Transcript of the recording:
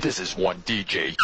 This is one DJ.